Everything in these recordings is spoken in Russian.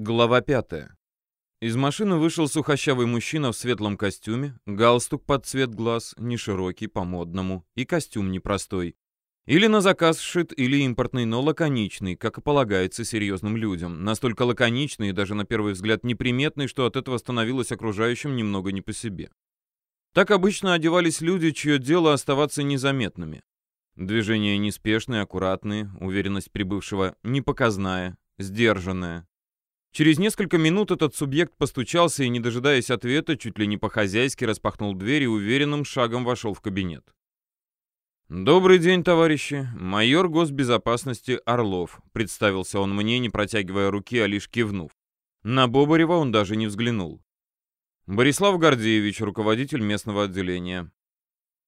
Глава 5. Из машины вышел сухощавый мужчина в светлом костюме, галстук под цвет глаз, не широкий, по-модному, и костюм непростой. Или на заказ сшит, или импортный, но лаконичный, как и полагается серьезным людям. Настолько лаконичный и даже на первый взгляд неприметный, что от этого становилось окружающим немного не по себе. Так обычно одевались люди, чье дело оставаться незаметными. Движения неспешные, аккуратные, уверенность прибывшего непоказная, сдержанная. Через несколько минут этот субъект постучался и, не дожидаясь ответа, чуть ли не по-хозяйски распахнул дверь и уверенным шагом вошел в кабинет. «Добрый день, товарищи. Майор госбезопасности Орлов», — представился он мне, не протягивая руки, а лишь кивнув. На Бобарева он даже не взглянул. Борислав Гордеевич, руководитель местного отделения.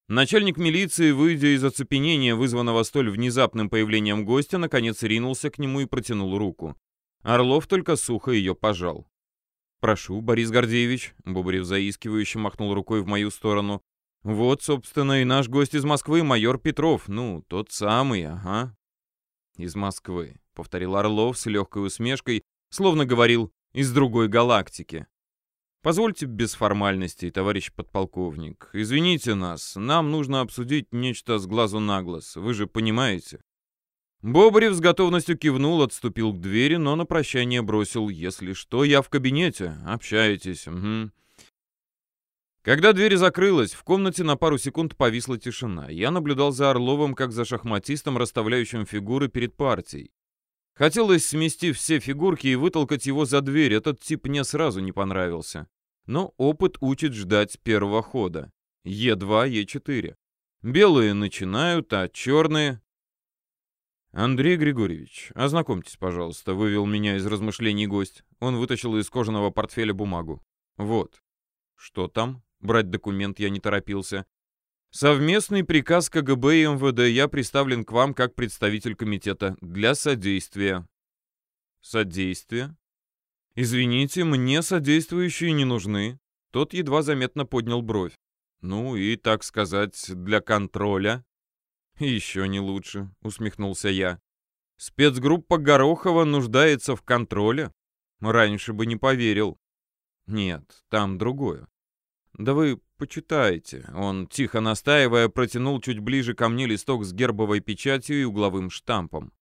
Начальник милиции, выйдя из оцепенения, вызванного столь внезапным появлением гостя, наконец ринулся к нему и протянул руку. Орлов только сухо ее пожал. «Прошу, Борис Гордеевич», — Бубарев заискивающе махнул рукой в мою сторону. «Вот, собственно, и наш гость из Москвы, майор Петров. Ну, тот самый, ага». «Из Москвы», — повторил Орлов с легкой усмешкой, словно говорил «из другой галактики». «Позвольте без формальностей, товарищ подполковник. Извините нас, нам нужно обсудить нечто с глазу на глаз. Вы же понимаете?» Бобарев с готовностью кивнул, отступил к двери, но на прощание бросил «Если что, я в кабинете. Общаетесь. Угу». Когда дверь закрылась, в комнате на пару секунд повисла тишина. Я наблюдал за Орловым, как за шахматистом, расставляющим фигуры перед партией. Хотелось смести все фигурки и вытолкать его за дверь. Этот тип мне сразу не понравился. Но опыт учит ждать первого хода. Е2, Е4. Белые начинают, а черные «Андрей Григорьевич, ознакомьтесь, пожалуйста», — вывел меня из размышлений гость. Он вытащил из кожаного портфеля бумагу. «Вот». «Что там?» Брать документ я не торопился. «Совместный приказ КГБ и МВД. Я представлен к вам как представитель комитета для содействия». «Содействие?» «Извините, мне содействующие не нужны». Тот едва заметно поднял бровь. «Ну и, так сказать, для контроля». «Еще не лучше», — усмехнулся я. «Спецгруппа Горохова нуждается в контроле? Раньше бы не поверил». «Нет, там другое». «Да вы почитайте». Он, тихо настаивая, протянул чуть ближе ко мне листок с гербовой печатью и угловым штампом.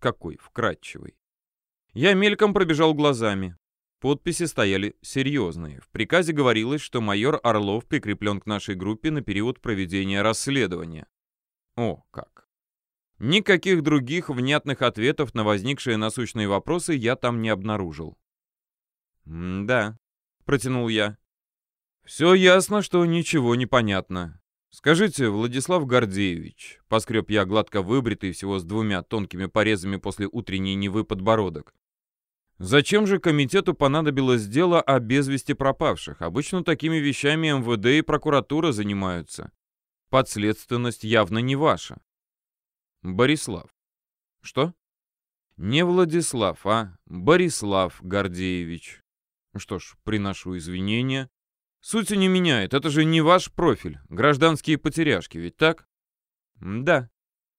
Какой вкрадчивый. Я мельком пробежал глазами. Подписи стояли серьезные. В приказе говорилось, что майор Орлов прикреплен к нашей группе на период проведения расследования. О, как. Никаких других внятных ответов на возникшие насущные вопросы я там не обнаружил. «Да», — протянул я. «Все ясно, что ничего не понятно. Скажите, Владислав Гордеевич», — поскреб я гладко выбритый всего с двумя тонкими порезами после утренней Невы подбородок, Зачем же комитету понадобилось дело о без пропавших? Обычно такими вещами МВД и прокуратура занимаются. Подследственность явно не ваша. Борислав. Что? Не Владислав, а Борислав Гордеевич. Что ж, приношу извинения. Суть не меняет, это же не ваш профиль. Гражданские потеряшки, ведь так? Да.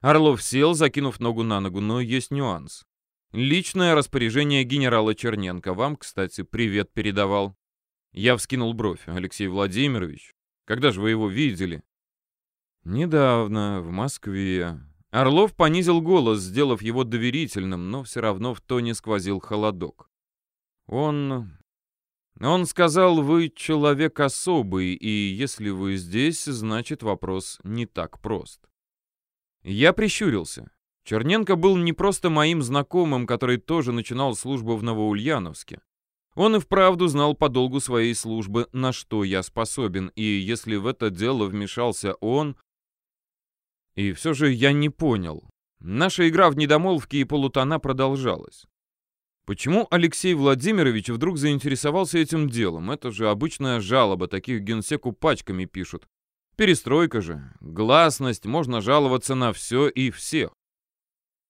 Орлов сел, закинув ногу на ногу, но есть нюанс. Личное распоряжение генерала Черненко. Вам, кстати, привет передавал. Я вскинул бровь. Алексей Владимирович, когда же вы его видели? «Недавно, в Москве». Орлов понизил голос, сделав его доверительным, но все равно в тоне сквозил холодок. «Он... он сказал, вы человек особый, и если вы здесь, значит вопрос не так прост». Я прищурился. Черненко был не просто моим знакомым, который тоже начинал службу в Новоульяновске. Он и вправду знал по долгу своей службы, на что я способен, и если в это дело вмешался он, и все же я не понял. Наша игра в недомолвки и полутона продолжалась. Почему Алексей Владимирович вдруг заинтересовался этим делом? Это же обычная жалоба, таких генсеку пачками пишут. Перестройка же, гласность, можно жаловаться на все и всех.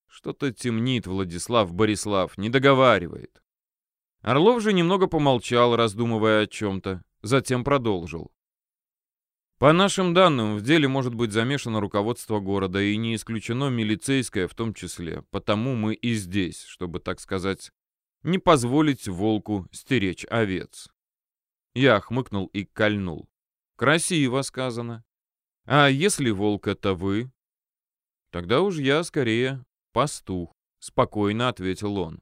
Что-то темнит Владислав Борислав, не договаривает. Орлов же немного помолчал, раздумывая о чем-то, затем продолжил. По нашим данным, в деле может быть замешано руководство города, и не исключено милицейское в том числе. Потому мы и здесь, чтобы, так сказать, не позволить волку стеречь овец. Я хмыкнул и кольнул. Красиво сказано. А если волк это вы? Тогда уж я скорее пастух, спокойно ответил он.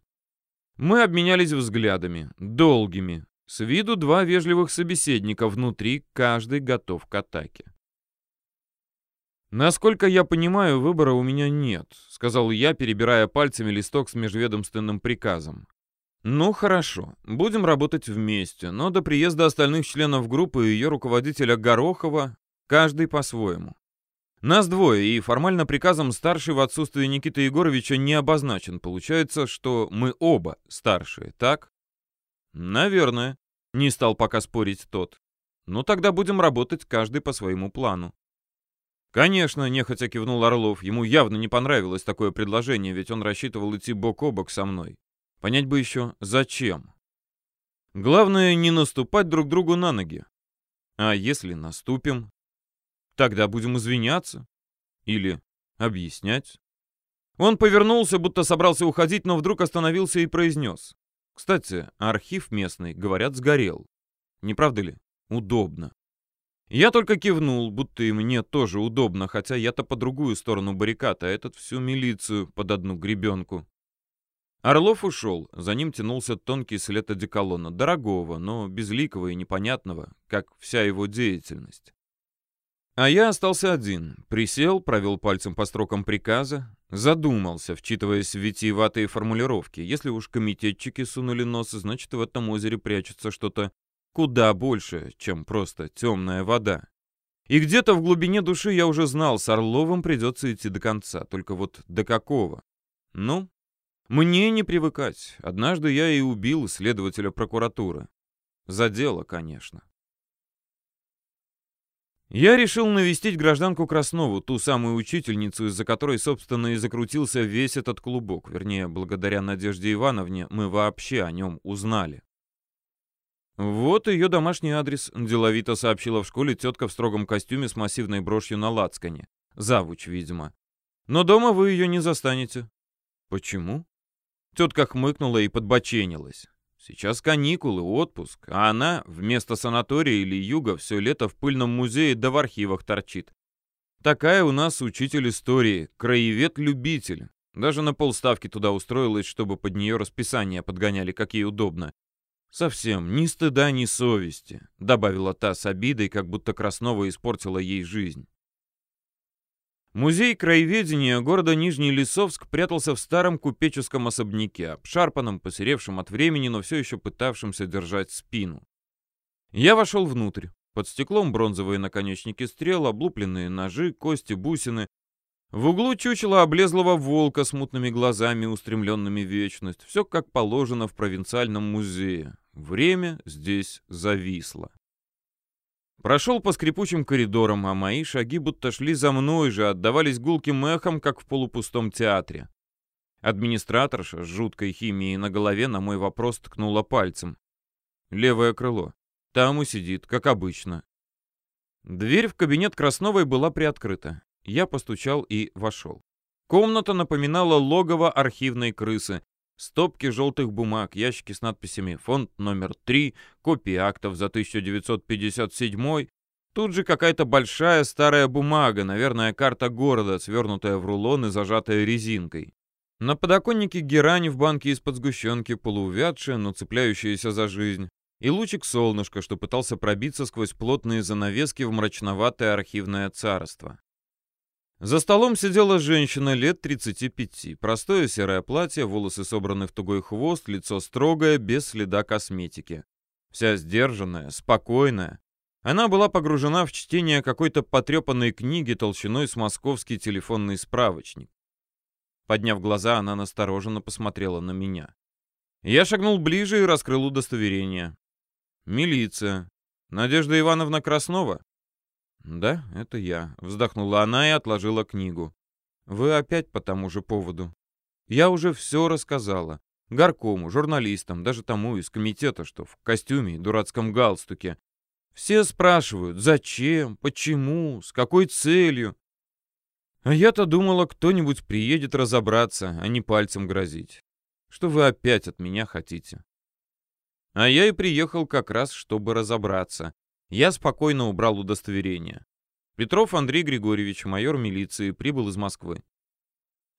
Мы обменялись взглядами, долгими. С виду два вежливых собеседника, внутри каждый готов к атаке. «Насколько я понимаю, выбора у меня нет», — сказал я, перебирая пальцами листок с межведомственным приказом. «Ну, хорошо. Будем работать вместе, но до приезда остальных членов группы и ее руководителя Горохова каждый по-своему. Нас двое, и формально приказом старший в отсутствие Никиты Егоровича не обозначен. Получается, что мы оба старшие, так?» «Наверное», — не стал пока спорить тот. «Ну, тогда будем работать каждый по своему плану. «Конечно», — нехотя кивнул Орлов. Ему явно не понравилось такое предложение, ведь он рассчитывал идти бок о бок со мной. Понять бы еще, зачем. Главное, не наступать друг другу на ноги. А если наступим, тогда будем извиняться или объяснять. Он повернулся, будто собрался уходить, но вдруг остановился и произнес. Кстати, архив местный, говорят, сгорел. Не правда ли? Удобно. Я только кивнул, будто и мне тоже удобно, хотя я-то по другую сторону баррикад, а этот всю милицию под одну гребенку. Орлов ушел, за ним тянулся тонкий след одеколона, дорогого, но безликого и непонятного, как вся его деятельность. А я остался один, присел, провел пальцем по строкам приказа, задумался, вчитываясь в витиеватые формулировки. Если уж комитетчики сунули нос, значит, в этом озере прячется что-то Куда больше, чем просто темная вода. И где-то в глубине души я уже знал, с Орловым придется идти до конца. Только вот до какого? Ну, мне не привыкать. Однажды я и убил следователя прокуратуры. За дело, конечно. Я решил навестить гражданку Краснову, ту самую учительницу, из-за которой, собственно, и закрутился весь этот клубок. Вернее, благодаря Надежде Ивановне мы вообще о нем узнали. «Вот ее домашний адрес», — деловито сообщила в школе тетка в строгом костюме с массивной брошью на лацкане. Завуч, видимо. «Но дома вы ее не застанете». «Почему?» Тетка хмыкнула и подбоченилась. Сейчас каникулы, отпуск, а она вместо санатория или юга все лето в пыльном музее да в архивах торчит. Такая у нас учитель истории, краевед-любитель. Даже на полставки туда устроилась, чтобы под нее расписание подгоняли, как ей удобно. «Совсем ни стыда, ни совести», — добавила та с обидой, как будто Краснова испортила ей жизнь. Музей краеведения города Нижний Лесовск прятался в старом купеческом особняке, обшарпанном, посеревшем от времени, но все еще пытавшемся держать спину. Я вошел внутрь. Под стеклом бронзовые наконечники стрел, облупленные ножи, кости, бусины. В углу чучело облезлого волка с мутными глазами, устремленными в вечность. Все как положено в провинциальном музее. Время здесь зависло. Прошел по скрипучим коридорам, а мои шаги будто шли за мной же, отдавались гулким эхом, как в полупустом театре. Администраторша с жуткой химией на голове на мой вопрос ткнула пальцем. Левое крыло. Там и сидит, как обычно. Дверь в кабинет Красновой была приоткрыта. Я постучал и вошел. Комната напоминала логово архивной крысы. Стопки желтых бумаг, ящики с надписями «Фонд номер 3», копии актов за 1957 Тут же какая-то большая старая бумага, наверное, карта города, свернутая в рулон и зажатая резинкой. На подоконнике герань в банке из-под сгущенки, полуувядшая, но цепляющаяся за жизнь. И лучик солнышка, что пытался пробиться сквозь плотные занавески в мрачноватое архивное царство. За столом сидела женщина лет 35. Простое серое платье, волосы собраны в тугой хвост, лицо строгое, без следа косметики. Вся сдержанная, спокойная. Она была погружена в чтение какой-то потрепанной книги толщиной с московский телефонный справочник. Подняв глаза, она настороженно посмотрела на меня. Я шагнул ближе и раскрыл удостоверение. «Милиция. Надежда Ивановна Краснова?» «Да, это я», — вздохнула она и отложила книгу. «Вы опять по тому же поводу. Я уже все рассказала. Горкому, журналистам, даже тому из комитета, что в костюме и дурацком галстуке. Все спрашивают, зачем, почему, с какой целью. А я-то думала, кто-нибудь приедет разобраться, а не пальцем грозить. Что вы опять от меня хотите? А я и приехал как раз, чтобы разобраться. Я спокойно убрал удостоверение. Петров Андрей Григорьевич, майор милиции, прибыл из Москвы.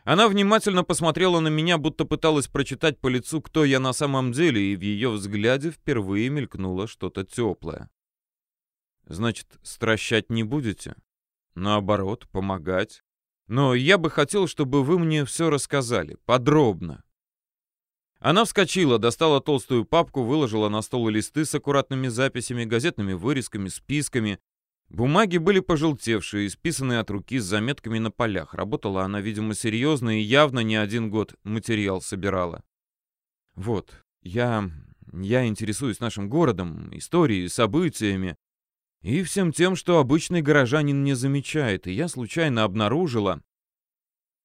Она внимательно посмотрела на меня, будто пыталась прочитать по лицу, кто я на самом деле, и в ее взгляде впервые мелькнуло что-то теплое. «Значит, стращать не будете?» «Наоборот, помогать. Но я бы хотел, чтобы вы мне все рассказали, подробно». Она вскочила, достала толстую папку, выложила на стол листы с аккуратными записями, газетными вырезками, списками, Бумаги были пожелтевшие, исписанные от руки с заметками на полях. Работала она, видимо, серьезно и явно не один год материал собирала. Вот, я... я интересуюсь нашим городом, историей, событиями и всем тем, что обычный горожанин не замечает, и я случайно обнаружила...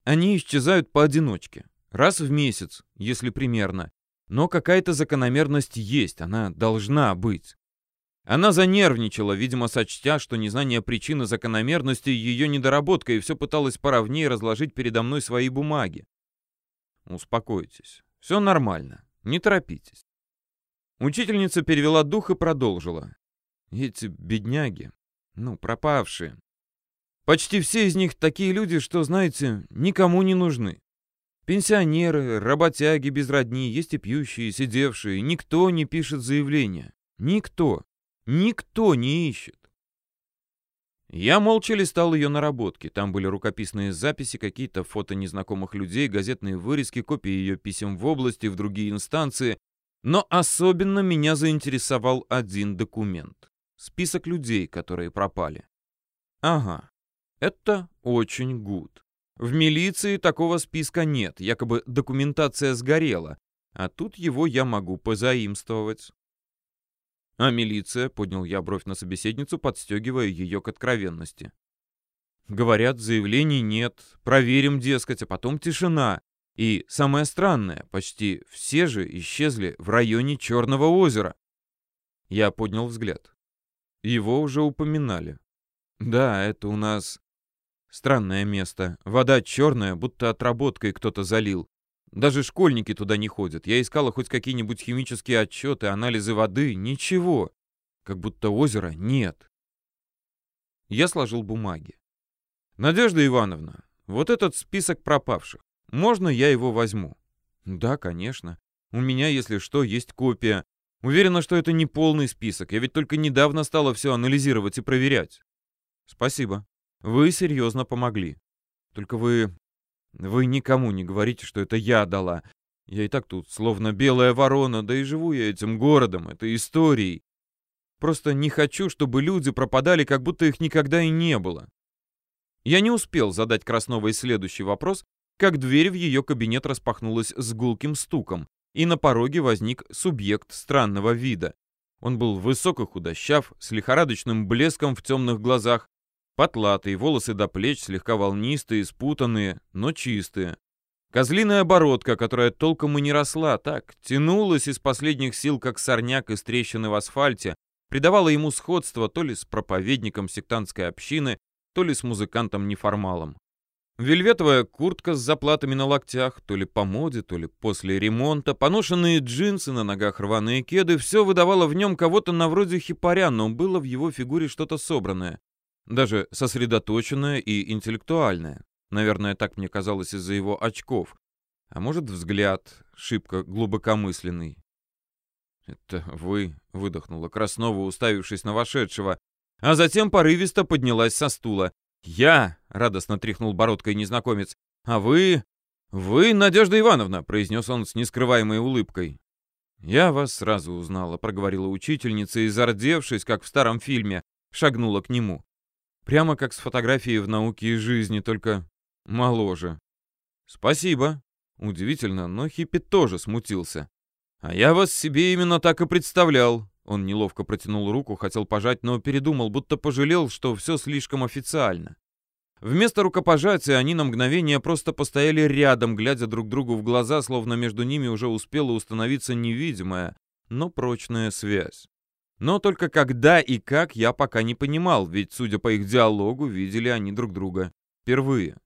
Они исчезают поодиночке, раз в месяц, если примерно. Но какая-то закономерность есть, она должна быть. Она занервничала, видимо, сочтя, что незнание причины закономерности — ее недоработка, и все пыталась поровнее разложить передо мной свои бумаги. Успокойтесь. Все нормально. Не торопитесь. Учительница перевела дух и продолжила. Эти бедняги, ну, пропавшие. Почти все из них такие люди, что, знаете, никому не нужны. Пенсионеры, работяги без родни, есть и пьющие, сидевшие. Никто не пишет заявления. Никто. Никто не ищет. Я молча листал ее наработки. Там были рукописные записи, какие-то фото незнакомых людей, газетные вырезки, копии ее писем в области, в другие инстанции. Но особенно меня заинтересовал один документ. Список людей, которые пропали. Ага, это очень гуд. В милиции такого списка нет, якобы документация сгорела. А тут его я могу позаимствовать. А милиция, поднял я бровь на собеседницу, подстегивая ее к откровенности. Говорят, заявлений нет, проверим, дескать, а потом тишина. И самое странное, почти все же исчезли в районе Черного озера. Я поднял взгляд. Его уже упоминали. Да, это у нас странное место. Вода черная, будто отработкой кто-то залил. Даже школьники туда не ходят. Я искала хоть какие-нибудь химические отчеты, анализы воды. Ничего. Как будто озера нет. Я сложил бумаги. «Надежда Ивановна, вот этот список пропавших. Можно я его возьму?» «Да, конечно. У меня, если что, есть копия. Уверена, что это не полный список. Я ведь только недавно стала все анализировать и проверять». «Спасибо. Вы серьезно помогли. Только вы вы никому не говорите, что это я дала. Я и так тут, словно белая ворона, да и живу я этим городом, этой историей. Просто не хочу, чтобы люди пропадали, как будто их никогда и не было. Я не успел задать Красновой следующий вопрос, как дверь в ее кабинет распахнулась с гулким стуком, и на пороге возник субъект странного вида. Он был высок и худощав, с лихорадочным блеском в темных глазах, Потлатые, волосы до плеч, слегка волнистые, спутанные, но чистые. Козлиная бородка, которая толком и не росла, так, тянулась из последних сил, как сорняк из трещины в асфальте, придавала ему сходство то ли с проповедником сектантской общины, то ли с музыкантом-неформалом. Вельветовая куртка с заплатами на локтях, то ли по моде, то ли после ремонта, поношенные джинсы, на ногах рваные кеды, все выдавало в нем кого-то на вроде хипаря, но было в его фигуре что-то собранное. Даже сосредоточенная и интеллектуальная. Наверное, так мне казалось из-за его очков. А может, взгляд шибко глубокомысленный. «Это вы», — выдохнула Краснова, уставившись на вошедшего, а затем порывисто поднялась со стула. «Я!» — радостно тряхнул бородкой незнакомец. «А вы...» «Вы, Надежда Ивановна», — произнес он с нескрываемой улыбкой. «Я вас сразу узнала», — проговорила учительница и, зардевшись, как в старом фильме, шагнула к нему. Прямо как с фотографией в науке и жизни, только моложе. Спасибо. Удивительно, но Хиппи тоже смутился. А я вас себе именно так и представлял. Он неловко протянул руку, хотел пожать, но передумал, будто пожалел, что все слишком официально. Вместо рукопожатия они на мгновение просто постояли рядом, глядя друг другу в глаза, словно между ними уже успела установиться невидимая, но прочная связь. Но только когда и как я пока не понимал, ведь, судя по их диалогу, видели они друг друга впервые.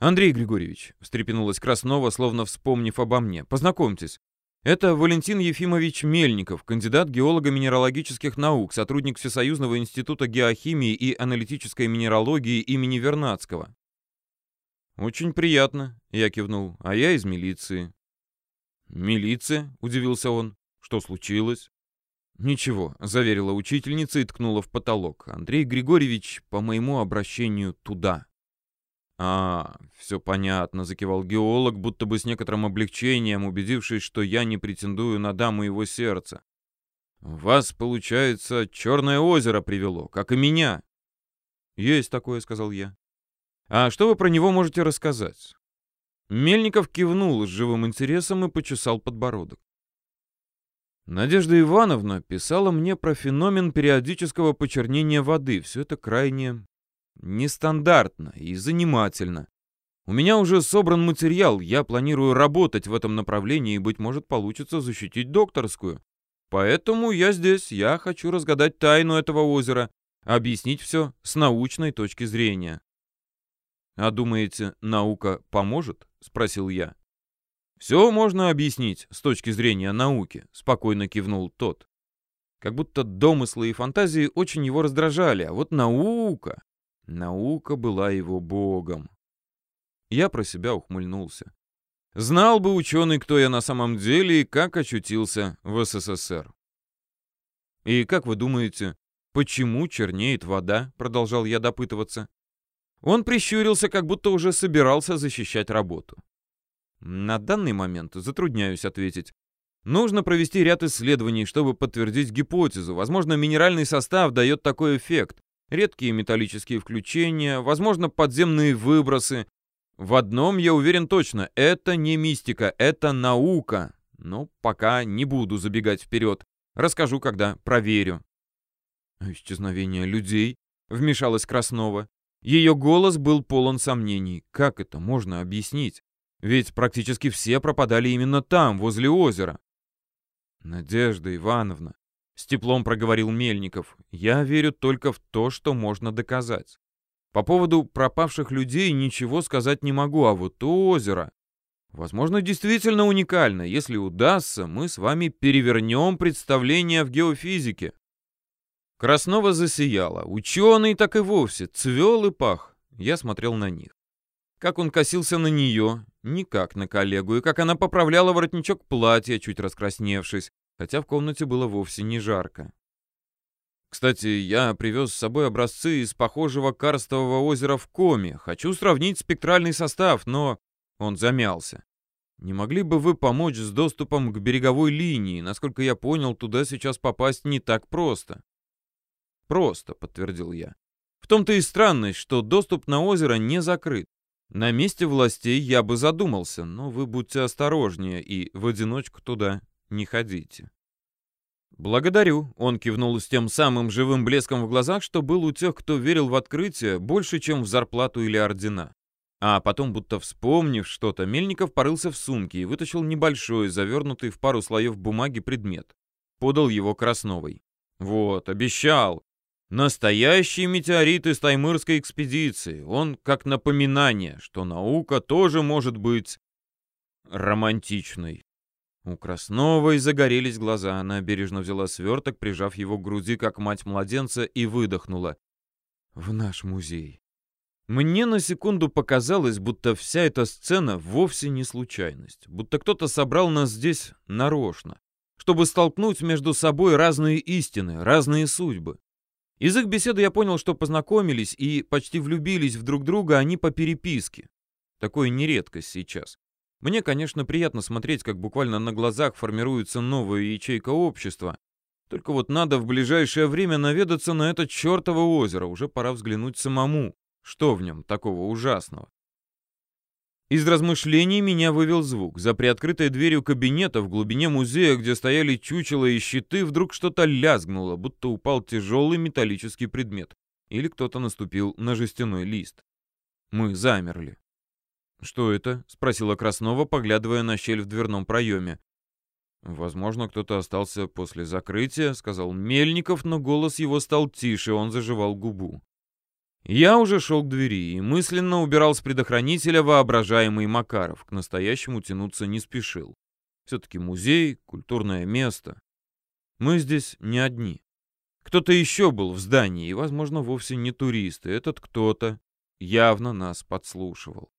«Андрей Григорьевич», — встрепенулась Краснова, словно вспомнив обо мне, — «познакомьтесь. Это Валентин Ефимович Мельников, кандидат геолого-минералогических наук, сотрудник Всесоюзного института геохимии и аналитической минералогии имени Вернадского. «Очень приятно», — я кивнул, — «а я из милиции». «Милиция?» — удивился он. «Что случилось?» «Ничего», — заверила учительница и ткнула в потолок. «Андрей Григорьевич, по моему обращению, туда». «А, все понятно», — закивал геолог, будто бы с некоторым облегчением, убедившись, что я не претендую на даму его сердца. «Вас, получается, Черное озеро привело, как и меня». «Есть такое», — сказал я. «А что вы про него можете рассказать?» Мельников кивнул с живым интересом и почесал подбородок. Надежда Ивановна писала мне про феномен периодического почернения воды. Все это крайне Нестандартно и занимательно. У меня уже собран материал, я планирую работать в этом направлении и, быть может, получится защитить докторскую. Поэтому я здесь, я хочу разгадать тайну этого озера, объяснить все с научной точки зрения. «А думаете, наука поможет?» — спросил я. «Все можно объяснить с точки зрения науки», — спокойно кивнул тот. Как будто домыслы и фантазии очень его раздражали, а вот наука... Наука была его богом. Я про себя ухмыльнулся. Знал бы ученый, кто я на самом деле и как очутился в СССР. «И как вы думаете, почему чернеет вода?» — продолжал я допытываться. Он прищурился, как будто уже собирался защищать работу. На данный момент затрудняюсь ответить. Нужно провести ряд исследований, чтобы подтвердить гипотезу. Возможно, минеральный состав дает такой эффект редкие металлические включения, возможно, подземные выбросы. В одном я уверен точно, это не мистика, это наука. Но пока не буду забегать вперед. Расскажу, когда проверю. Исчезновение людей, вмешалась Краснова. Ее голос был полон сомнений. Как это можно объяснить? Ведь практически все пропадали именно там, возле озера. Надежда Ивановна, с теплом проговорил Мельников. Я верю только в то, что можно доказать. По поводу пропавших людей ничего сказать не могу, а вот озеро... Возможно, действительно уникально. Если удастся, мы с вами перевернем представление в геофизике. Краснова засияла. Ученый так и вовсе, цвел и пах. Я смотрел на них. Как он косился на нее, никак на коллегу, и как она поправляла воротничок платья, чуть раскрасневшись хотя в комнате было вовсе не жарко. Кстати, я привез с собой образцы из похожего карстового озера в Коме. Хочу сравнить спектральный состав, но... Он замялся. Не могли бы вы помочь с доступом к береговой линии? Насколько я понял, туда сейчас попасть не так просто. Просто, подтвердил я. В том-то и странность, что доступ на озеро не закрыт. На месте властей я бы задумался, но вы будьте осторожнее и в одиночку туда не ходите. «Благодарю», — он кивнул с тем самым живым блеском в глазах, что был у тех, кто верил в открытие, больше, чем в зарплату или ордена. А потом, будто вспомнив что-то, Мельников порылся в сумке и вытащил небольшой, завернутый в пару слоев бумаги предмет. Подал его Красновой. «Вот, обещал. Настоящий метеорит из Таймырской экспедиции. Он как напоминание, что наука тоже может быть романтичной. У Красновой загорелись глаза. Она бережно взяла сверток, прижав его к груди, как мать младенца, и выдохнула. «В наш музей». Мне на секунду показалось, будто вся эта сцена вовсе не случайность. Будто кто-то собрал нас здесь нарочно, чтобы столкнуть между собой разные истины, разные судьбы. Из их беседы я понял, что познакомились и почти влюбились в друг друга они по переписке. Такое не редкость сейчас. Мне, конечно, приятно смотреть, как буквально на глазах формируется новая ячейка общества. Только вот надо в ближайшее время наведаться на это чертово озеро. Уже пора взглянуть самому. Что в нем такого ужасного? Из размышлений меня вывел звук. За приоткрытой дверью кабинета в глубине музея, где стояли чучела и щиты, вдруг что-то лязгнуло, будто упал тяжелый металлический предмет. Или кто-то наступил на жестяной лист. Мы замерли. «Что это?» — спросила Краснова, поглядывая на щель в дверном проеме. «Возможно, кто-то остался после закрытия», — сказал Мельников, но голос его стал тише, он заживал губу. Я уже шел к двери и мысленно убирал с предохранителя воображаемый Макаров. К настоящему тянуться не спешил. Все-таки музей, культурное место. Мы здесь не одни. Кто-то еще был в здании, и, возможно, вовсе не туристы. Этот кто-то явно нас подслушивал.